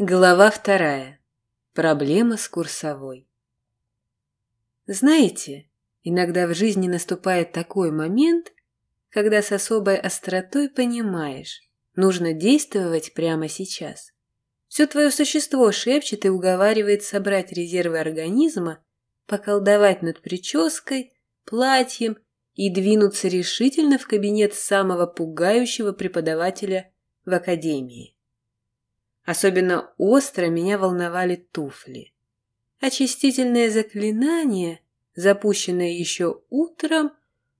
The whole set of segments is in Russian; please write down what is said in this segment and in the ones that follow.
Глава вторая. Проблема с курсовой. Знаете, иногда в жизни наступает такой момент, когда с особой остротой понимаешь, нужно действовать прямо сейчас. Все твое существо шепчет и уговаривает собрать резервы организма, поколдовать над прической, платьем и двинуться решительно в кабинет самого пугающего преподавателя в академии. Особенно остро меня волновали туфли. Очистительное заклинание, запущенное еще утром,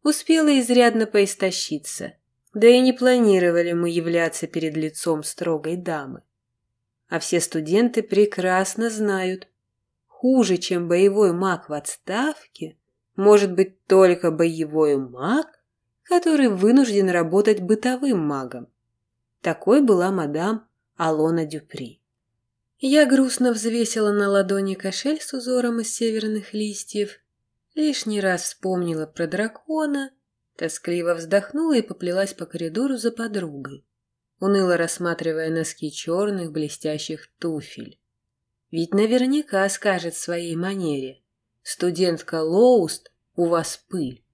успело изрядно поистощиться, да и не планировали мы являться перед лицом строгой дамы. А все студенты прекрасно знают, хуже, чем боевой маг в отставке, может быть только боевой маг, который вынужден работать бытовым магом. Такой была мадам Алона Дюпри. Я грустно взвесила на ладони кошель с узором из северных листьев, лишний раз вспомнила про дракона, тоскливо вздохнула и поплелась по коридору за подругой, уныло рассматривая носки черных блестящих туфель. Ведь наверняка скажет в своей манере «Студентка Лоуст, у вас пыль».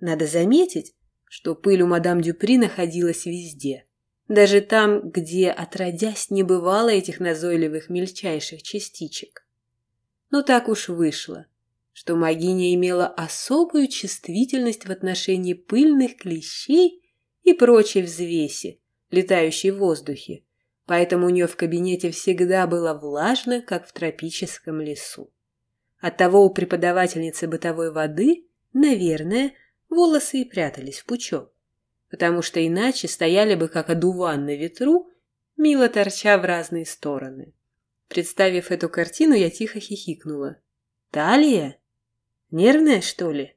Надо заметить, что пыль у мадам Дюпри находилась везде – даже там, где отродясь не бывало этих назойливых мельчайших частичек. Но так уж вышло, что магиня имела особую чувствительность в отношении пыльных клещей и прочей взвеси, летающей в воздухе, поэтому у нее в кабинете всегда было влажно, как в тропическом лесу. Оттого у преподавательницы бытовой воды, наверное, волосы и прятались в пучок потому что иначе стояли бы как одуван на ветру, мило торча в разные стороны. Представив эту картину, я тихо хихикнула. «Талия? Нервная, что ли?»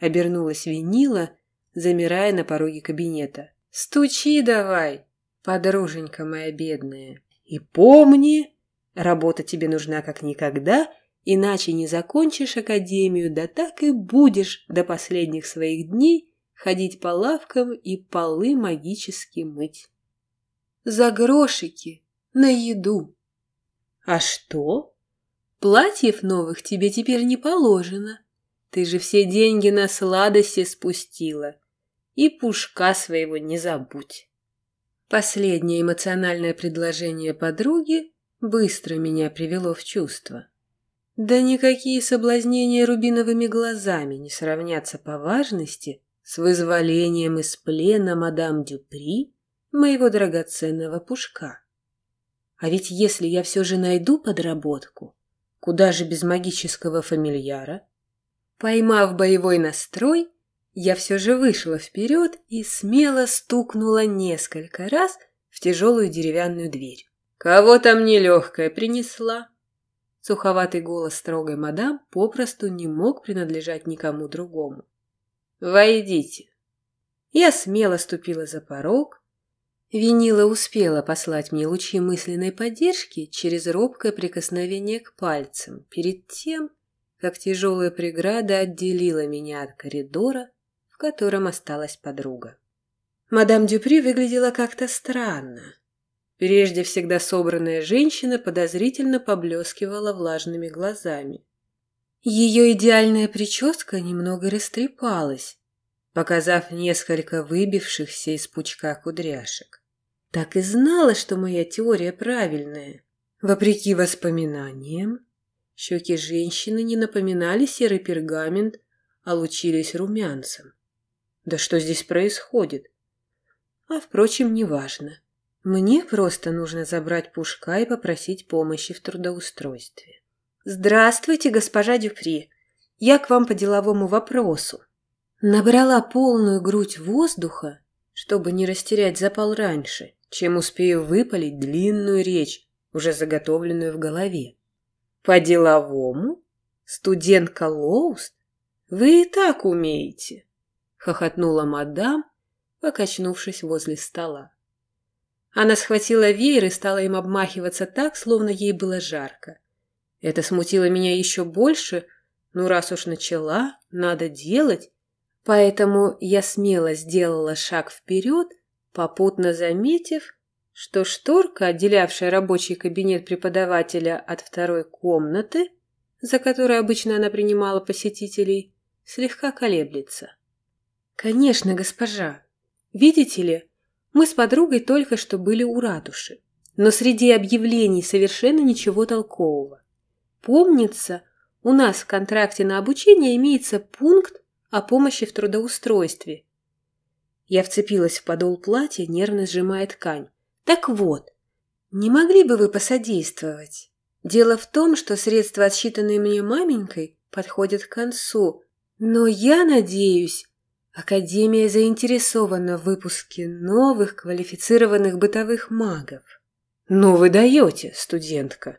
Обернулась винила, замирая на пороге кабинета. «Стучи давай, подруженька моя бедная. И помни, работа тебе нужна как никогда, иначе не закончишь академию, да так и будешь до последних своих дней ходить по лавкам и полы магически мыть. За грошики, на еду. А что? Платьев новых тебе теперь не положено. Ты же все деньги на сладости спустила. И пушка своего не забудь. Последнее эмоциональное предложение подруги быстро меня привело в чувство. Да никакие соблазнения рубиновыми глазами не сравнятся по важности с вызволением из плена мадам Дюпри моего драгоценного пушка. А ведь если я все же найду подработку, куда же без магического фамильяра? Поймав боевой настрой, я все же вышла вперед и смело стукнула несколько раз в тяжелую деревянную дверь. «Кого там нелегкая принесла?» Суховатый голос строгой мадам попросту не мог принадлежать никому другому. Войдите. Я смело ступила за порог. Винила успела послать мне лучи мысленной поддержки через робкое прикосновение к пальцам, перед тем, как тяжелая преграда отделила меня от коридора, в котором осталась подруга. Мадам Дюпри выглядела как-то странно. Прежде всегда собранная женщина подозрительно поблескивала влажными глазами. Ее идеальная прическа немного растрепалась, показав несколько выбившихся из пучка кудряшек. Так и знала, что моя теория правильная. Вопреки воспоминаниям, щеки женщины не напоминали серый пергамент, а лучились румянцем. Да что здесь происходит? А, впрочем, неважно. Мне просто нужно забрать Пушка и попросить помощи в трудоустройстве. «Здравствуйте, госпожа Дюпри. Я к вам по деловому вопросу». Набрала полную грудь воздуха, чтобы не растерять запал раньше, чем успею выпалить длинную речь, уже заготовленную в голове. «По-деловому? Студентка Лоуст? Вы и так умеете!» — хохотнула мадам, покачнувшись возле стола. Она схватила веер и стала им обмахиваться так, словно ей было жарко. Это смутило меня еще больше, ну раз уж начала, надо делать. Поэтому я смело сделала шаг вперед, попутно заметив, что шторка, отделявшая рабочий кабинет преподавателя от второй комнаты, за которой обычно она принимала посетителей, слегка колеблется. «Конечно, госпожа. Видите ли, мы с подругой только что были у ратуши, но среди объявлений совершенно ничего толкового. Помнится, у нас в контракте на обучение имеется пункт о помощи в трудоустройстве. Я вцепилась в подол платья, нервно сжимая ткань. Так вот, не могли бы вы посодействовать? Дело в том, что средства, отсчитанные мне маменькой, подходят к концу, но я надеюсь, Академия заинтересована в выпуске новых квалифицированных бытовых магов. Ну вы даете, студентка.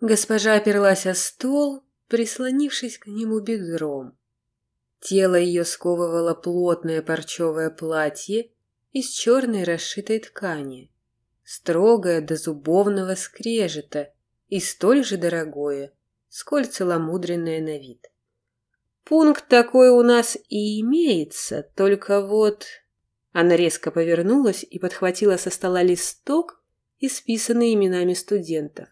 Госпожа оперлась о стол, прислонившись к нему бедром. Тело ее сковывало плотное парчевое платье из черной расшитой ткани строгое до зубовного скрежета и столь же дорогое, сколь целомудренное на вид. Пункт такой у нас и имеется, только вот... Она резко повернулась и подхватила со стола листок, исписанный именами студентов.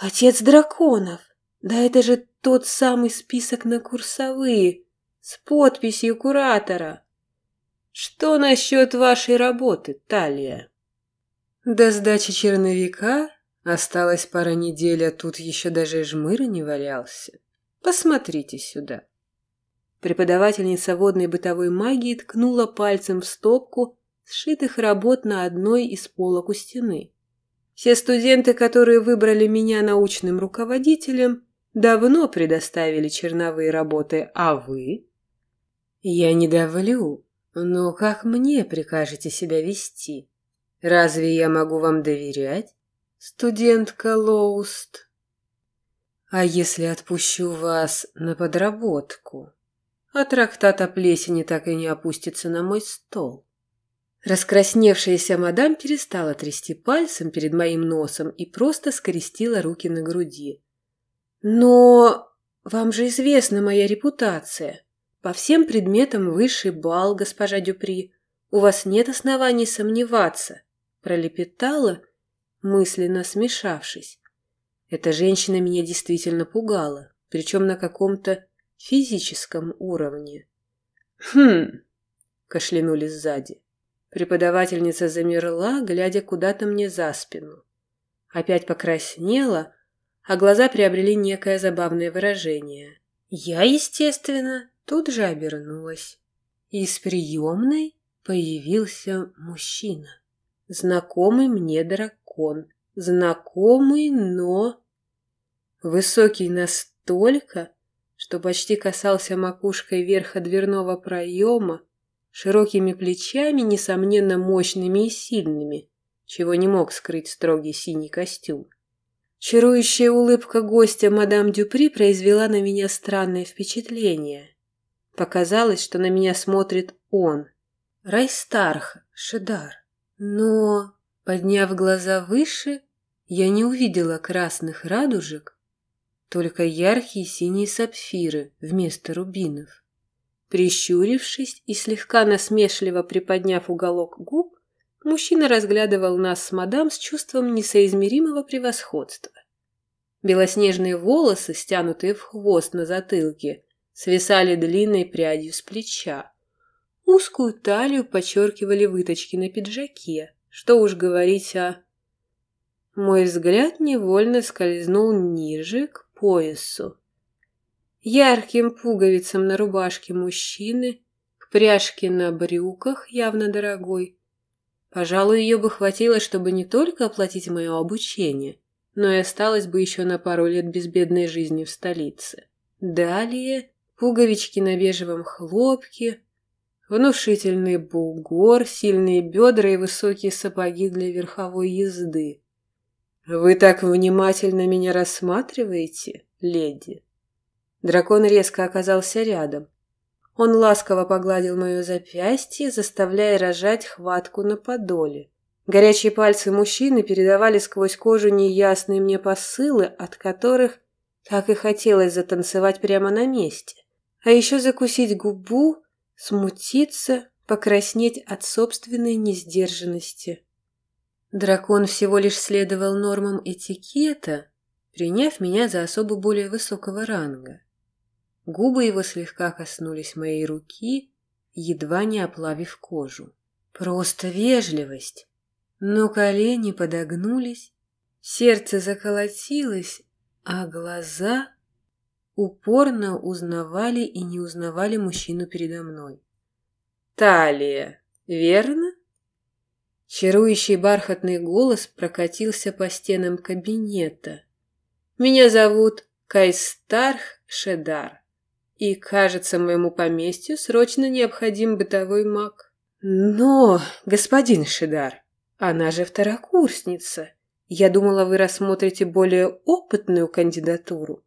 «Отец драконов! Да это же тот самый список на курсовые, с подписью куратора!» «Что насчет вашей работы, Талия?» До сдачи черновика осталась пара недель, а тут еще даже жмыр не валялся. Посмотрите сюда. Преподавательница водной бытовой магии ткнула пальцем в стопку сшитых работ на одной из полок у стены. Все студенты, которые выбрали меня научным руководителем, давно предоставили черновые работы, а вы? Я не давлю, но как мне прикажете себя вести? Разве я могу вам доверять, студентка Лоуст? А если отпущу вас на подработку? А трактат о плесени так и не опустится на мой стол. Раскрасневшаяся мадам перестала трясти пальцем перед моим носом и просто скрестила руки на груди. «Но вам же известна моя репутация. По всем предметам высший бал, госпожа Дюпри. У вас нет оснований сомневаться пролепетала, мысленно смешавшись. Эта женщина меня действительно пугала, причем на каком-то физическом уровне. «Хм!» – кашлянули сзади. Преподавательница замерла, глядя куда-то мне за спину. Опять покраснела, а глаза приобрели некое забавное выражение. Я, естественно, тут же обернулась. Из приемной появился мужчина. Знакомый мне дракон. Знакомый, но... Высокий настолько, что почти касался макушкой верха дверного проема, широкими плечами, несомненно, мощными и сильными, чего не мог скрыть строгий синий костюм. Чарующая улыбка гостя мадам Дюпри произвела на меня странное впечатление. Показалось, что на меня смотрит он, Райстарх Шедар. Но, подняв глаза выше, я не увидела красных радужек, только яркие синие сапфиры вместо рубинов. Прищурившись и слегка насмешливо приподняв уголок губ, мужчина разглядывал нас с мадам с чувством несоизмеримого превосходства. Белоснежные волосы, стянутые в хвост на затылке, свисали длинной прядью с плеча, Узкую талию подчеркивали выточки на пиджаке. Что уж говорить о... Мой взгляд невольно скользнул ниже, к поясу. Ярким пуговицам на рубашке мужчины, к пряжке на брюках, явно дорогой. Пожалуй, ее бы хватило, чтобы не только оплатить мое обучение, но и осталось бы еще на пару лет безбедной жизни в столице. Далее пуговички на бежевом хлопке, Внушительный бугор, сильные бедра и высокие сапоги для верховой езды. «Вы так внимательно меня рассматриваете, леди?» Дракон резко оказался рядом. Он ласково погладил мое запястье, заставляя рожать хватку на подоле. Горячие пальцы мужчины передавали сквозь кожу неясные мне посылы, от которых так и хотелось затанцевать прямо на месте. А еще закусить губу смутиться, покраснеть от собственной несдержанности. Дракон всего лишь следовал нормам этикета, приняв меня за особо более высокого ранга. Губы его слегка коснулись моей руки, едва не оплавив кожу. Просто вежливость. Но колени подогнулись, сердце заколотилось, а глаза упорно узнавали и не узнавали мужчину передо мной. «Талия, верно?» Чарующий бархатный голос прокатился по стенам кабинета. «Меня зовут Кайстарх Шедар, и, кажется, моему поместью срочно необходим бытовой маг». «Но, господин Шедар, она же второкурсница. Я думала, вы рассмотрите более опытную кандидатуру».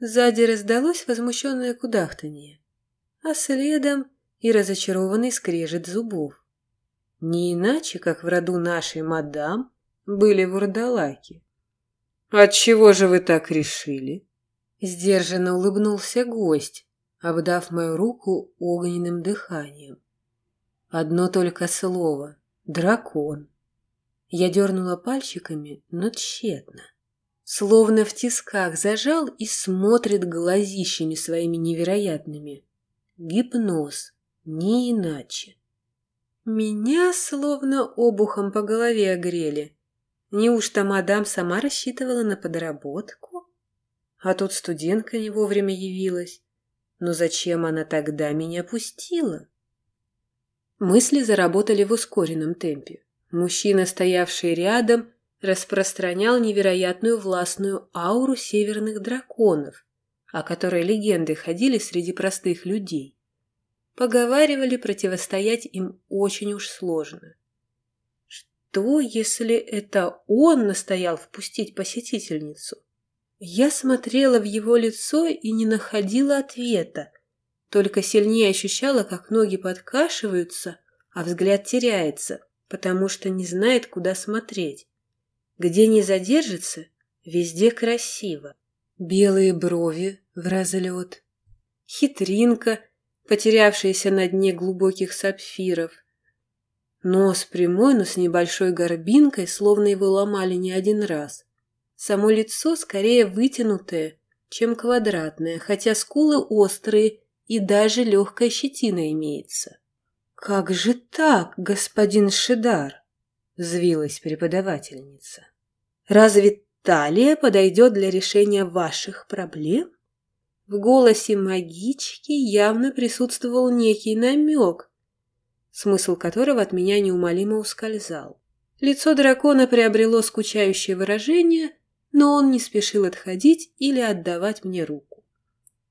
Сзади раздалось возмущенное кудахтанье, а следом и разочарованный скрежет зубов. Не иначе, как в роду нашей мадам были вурдалаки. «Отчего же вы так решили?» Сдержанно улыбнулся гость, обдав мою руку огненным дыханием. Одно только слово — дракон. Я дернула пальчиками, но тщетно. Словно в тисках зажал и смотрит глазищами своими невероятными. Гипноз, не иначе. Меня словно обухом по голове огрели. Неужто мадам сама рассчитывала на подработку? А тут студентка не вовремя явилась. Но зачем она тогда меня пустила? Мысли заработали в ускоренном темпе. Мужчина, стоявший рядом, распространял невероятную властную ауру северных драконов, о которой легенды ходили среди простых людей. Поговаривали, противостоять им очень уж сложно. Что, если это он настоял впустить посетительницу? Я смотрела в его лицо и не находила ответа, только сильнее ощущала, как ноги подкашиваются, а взгляд теряется, потому что не знает, куда смотреть. Где не задержится, везде красиво. Белые брови в разлет, хитринка — потерявшиеся на дне глубоких сапфиров. Нос прямой, но с небольшой горбинкой, словно его ломали не один раз. Само лицо скорее вытянутое, чем квадратное, хотя скулы острые и даже легкая щетина имеется. «Как же так, господин Шидар?» – взвилась преподавательница. «Разве талия подойдет для решения ваших проблем?» В голосе магички явно присутствовал некий намек, смысл которого от меня неумолимо ускользал. Лицо дракона приобрело скучающее выражение, но он не спешил отходить или отдавать мне руку.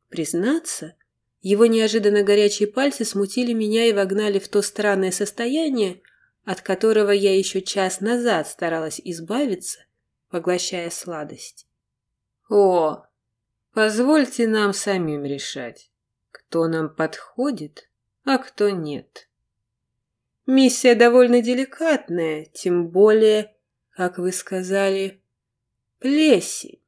Признаться, его неожиданно горячие пальцы смутили меня и вогнали в то странное состояние, от которого я еще час назад старалась избавиться, поглощая сладость. «О, Позвольте нам самим решать, кто нам подходит, а кто нет. Миссия довольно деликатная, тем более, как вы сказали, плесень.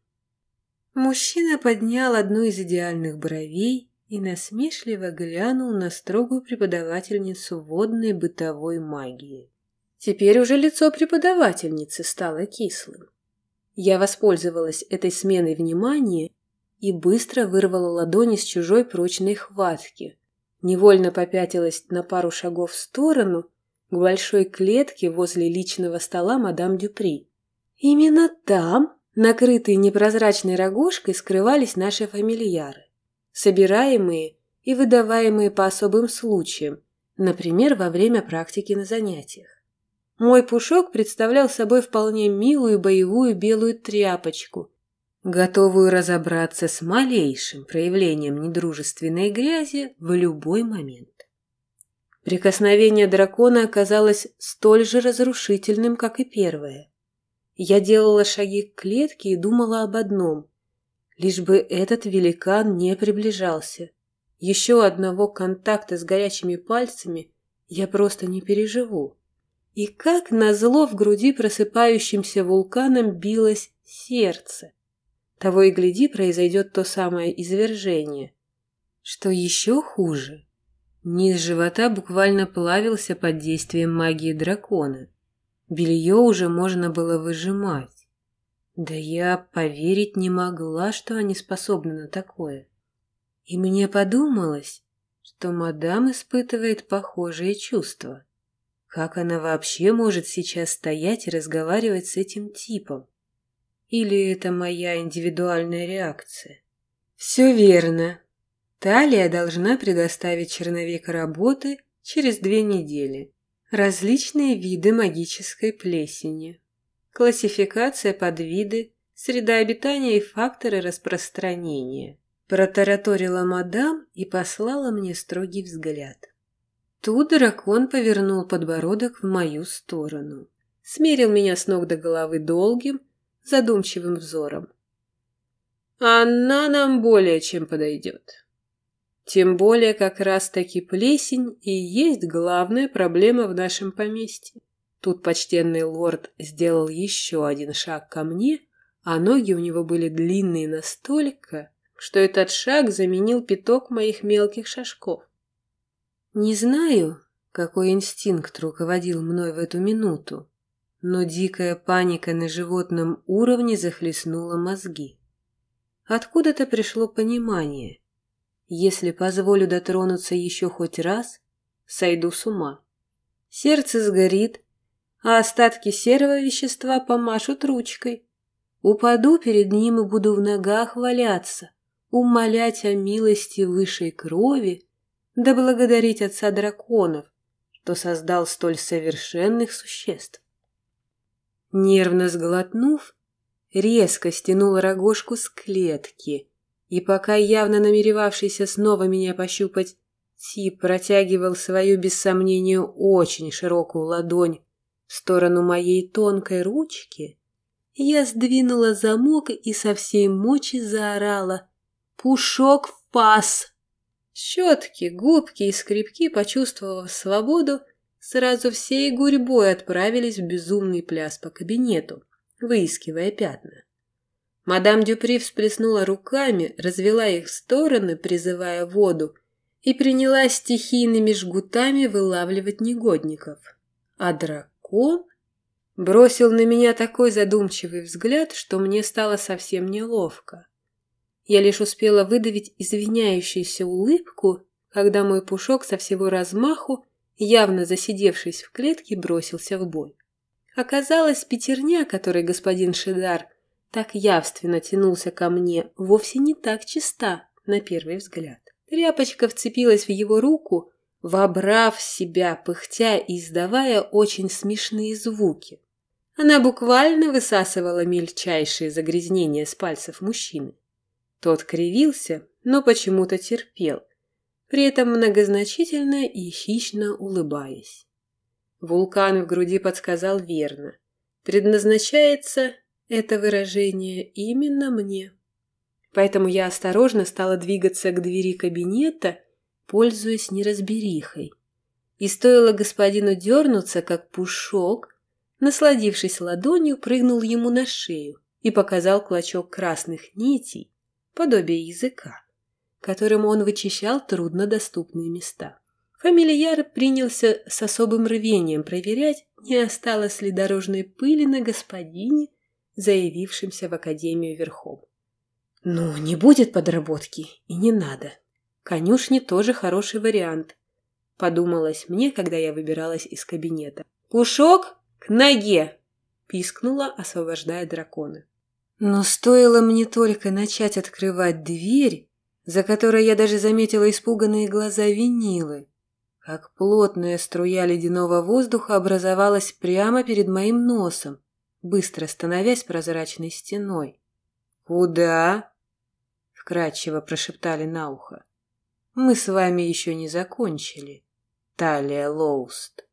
Мужчина поднял одну из идеальных бровей и насмешливо глянул на строгую преподавательницу водной бытовой магии. Теперь уже лицо преподавательницы стало кислым. Я воспользовалась этой сменой внимания и быстро вырвала ладони с чужой прочной хватки. Невольно попятилась на пару шагов в сторону к большой клетке возле личного стола мадам Дюпри. Именно там, накрытые непрозрачной рогожкой, скрывались наши фамильяры, собираемые и выдаваемые по особым случаям, например, во время практики на занятиях. Мой пушок представлял собой вполне милую боевую белую тряпочку – готовую разобраться с малейшим проявлением недружественной грязи в любой момент. Прикосновение дракона оказалось столь же разрушительным, как и первое. Я делала шаги к клетке и думала об одном – лишь бы этот великан не приближался. Еще одного контакта с горячими пальцами я просто не переживу. И как назло в груди просыпающимся вулканом билось сердце. Того и гляди, произойдет то самое извержение. Что еще хуже, низ живота буквально плавился под действием магии дракона. Белье уже можно было выжимать. Да я поверить не могла, что они способны на такое. И мне подумалось, что мадам испытывает похожие чувства. Как она вообще может сейчас стоять и разговаривать с этим типом? Или это моя индивидуальная реакция? Все верно. Талия должна предоставить черновик работы через две недели. Различные виды магической плесени. Классификация подвиды, среда обитания и факторы распространения. Протараторила мадам и послала мне строгий взгляд. Тут дракон повернул подбородок в мою сторону. Смерил меня с ног до головы долгим, задумчивым взором. «Она нам более чем подойдет. Тем более как раз-таки плесень и есть главная проблема в нашем поместье. Тут почтенный лорд сделал еще один шаг ко мне, а ноги у него были длинные настолько, что этот шаг заменил пяток моих мелких шажков. Не знаю, какой инстинкт руководил мной в эту минуту, но дикая паника на животном уровне захлестнула мозги. Откуда-то пришло понимание. Если позволю дотронуться еще хоть раз, сойду с ума. Сердце сгорит, а остатки серого вещества помашут ручкой. Упаду перед ним и буду в ногах валяться, умолять о милости высшей крови да благодарить отца драконов, что создал столь совершенных существ. Нервно сглотнув, резко стянул рогожку с клетки, и пока явно намеревавшийся снова меня пощупать, Тип протягивал свою, без сомнения, очень широкую ладонь в сторону моей тонкой ручки, я сдвинула замок и со всей мочи заорала «Пушок в пас!» Щетки, губки и скрипки, почувствовав свободу, сразу всей гурьбой отправились в безумный пляс по кабинету, выискивая пятна. Мадам Дюпри всплеснула руками, развела их в стороны, призывая воду, и принялась стихийными жгутами вылавливать негодников. А дракон бросил на меня такой задумчивый взгляд, что мне стало совсем неловко. Я лишь успела выдавить извиняющуюся улыбку, когда мой пушок со всего размаху, явно засидевшись в клетке, бросился в бой. Оказалось, пятерня, которой господин Шидар так явственно тянулся ко мне, вовсе не так чиста, на первый взгляд. Тряпочка вцепилась в его руку, вобрав в себя, пыхтя и издавая очень смешные звуки. Она буквально высасывала мельчайшие загрязнения с пальцев мужчины. Тот кривился, но почему-то терпел, при этом многозначительно и хищно улыбаясь. Вулкан в груди подсказал верно. Предназначается это выражение именно мне. Поэтому я осторожно стала двигаться к двери кабинета, пользуясь неразберихой. И стоило господину дернуться, как пушок, насладившись ладонью, прыгнул ему на шею и показал клочок красных нитей, подобие языка, которым он вычищал труднодоступные места. Фамильяр принялся с особым рвением проверять, не осталось ли дорожной пыли на господине, заявившемся в академию верхом. «Ну, не будет подработки, и не надо. Конюшни тоже хороший вариант», — подумалось мне, когда я выбиралась из кабинета. «Пушок, к ноге!» — пискнула, освобождая дракона. Но стоило мне только начать открывать дверь, за которой я даже заметила испуганные глаза винилы, как плотная струя ледяного воздуха образовалась прямо перед моим носом, быстро становясь прозрачной стеной. «Куда?» — вкрадчиво прошептали на ухо. «Мы с вами еще не закончили, Талия Лоуст».